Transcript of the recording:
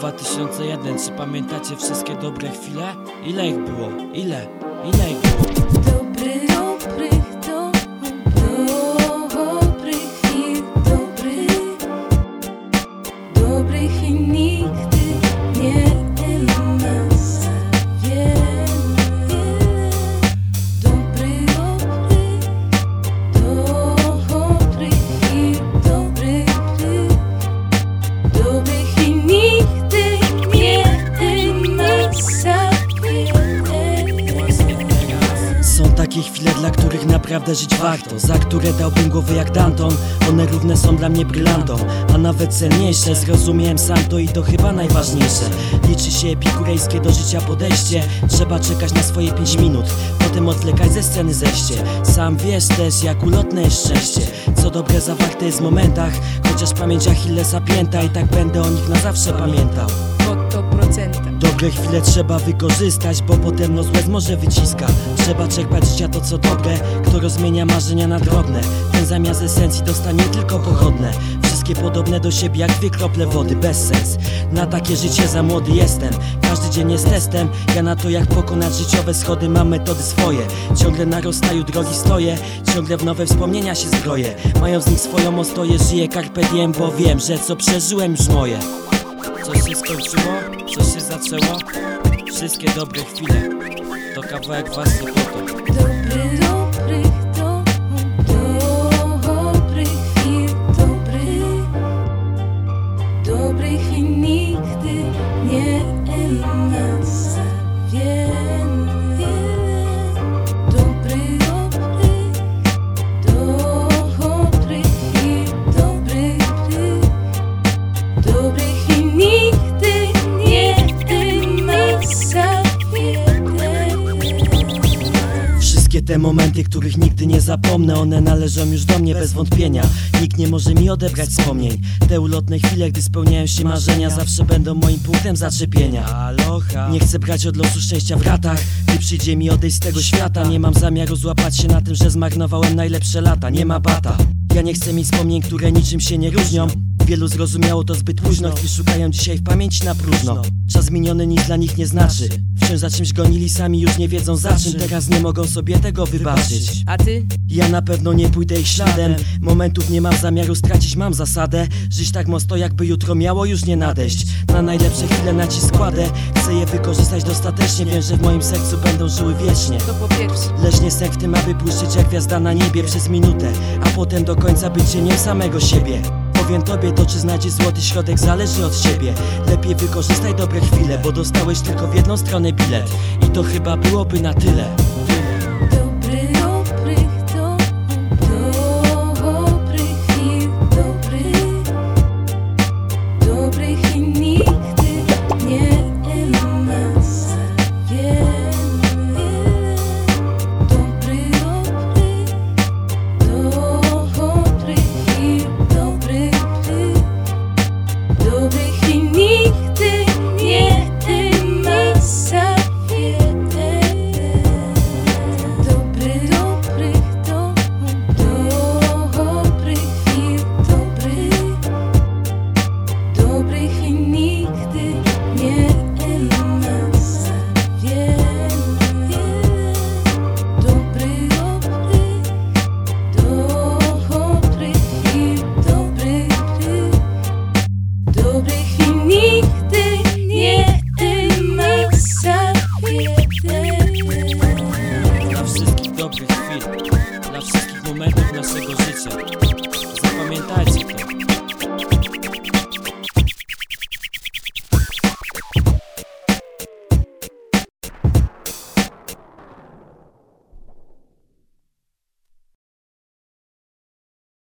2001 Czy pamiętacie wszystkie dobre chwile? Ile ich było? Ile? Ile ich było? Dobry, dobry, dobrych i nigdy naprawdę żyć warto. Za które dałbym głowy jak Danton. One równe są dla mnie brylantom A nawet cenniejsze Zrozumiałem sam to i to chyba najważniejsze. Liczy się epikurejskie do życia podejście. Trzeba czekać na swoje 5 minut. Potem odwlekać ze sceny zejście. Sam wiesz też jak ulotne jest szczęście. Co dobre zawarte jest w momentach. Chociaż pamięć Achillesa pięta I tak będę o nich na zawsze pamiętał. Dobre chwile trzeba wykorzystać, bo potem no złe może wyciska. Trzeba czerpać życia to co dobre, kto rozmienia marzenia na drobne. Ten zamiast esencji dostanie tylko pochodne. Wszystkie podobne do siebie jak dwie krople wody, bez sens. Na takie życie za młody jestem, każdy dzień jest testem. Ja na to jak pokonać życiowe schody mam metody swoje. Ciągle na rozstaju drogi stoję, ciągle w nowe wspomnienia się zbroję Mając z nich swoją ostoję, żyję carpe diem, bo wiem, że co przeżyłem już moje Coś się skończyło, coś się zaczęło. Wszystkie dobre chwile To kawałek własny potok te momenty, których nigdy nie zapomnę. One należą już do mnie bez wątpienia. Nikt nie może mi odebrać wspomnień. Te ulotne chwile, gdy spełniają się marzenia Zawsze będą moim punktem zaczepienia. Aloha. Nie chcę brać od losu szczęścia w ratach. Gdy przyjdzie mi odejść z tego świata Nie mam zamiaru złapać się na tym, że zmarnowałem najlepsze lata. Nie ma bata. Ja nie chcę mieć wspomnień, które niczym się nie różnią Wielu zrozumiało to zbyt późno Chwil szukają dzisiaj w pamięci na próżno. Czas miniony nic dla nich nie znaczy. Wciąż za czymś gonili sami już nie wiedzą za czym. Teraz nie mogą sobie tego wybaczyć. A ty? ja na pewno nie pójdę ich śladem. Momentów nie mam zamiaru stracić, mam zasadę. Żyć tak mocno jakby jutro miało już nie nadejść. Na najlepsze chwile nacisk kładę Chcę je wykorzystać dostatecznie. Wiem, że w moim sercu będą żyły wiecznie. To po pierwsze. Leśnie sen w tym, aby błyszczeć jak gwiazda na niebie przez minutę. A potem do końca być cieniem samego siebie Powiem tobie to, czy znajdziesz złoty środek zależy od ciebie. Lepiej wykorzystaj dobre chwile, bo dostałeś tylko w jedną stronę bilet. I to chyba byłoby na tyle моментów naszego życia. Zapamiętajcie to.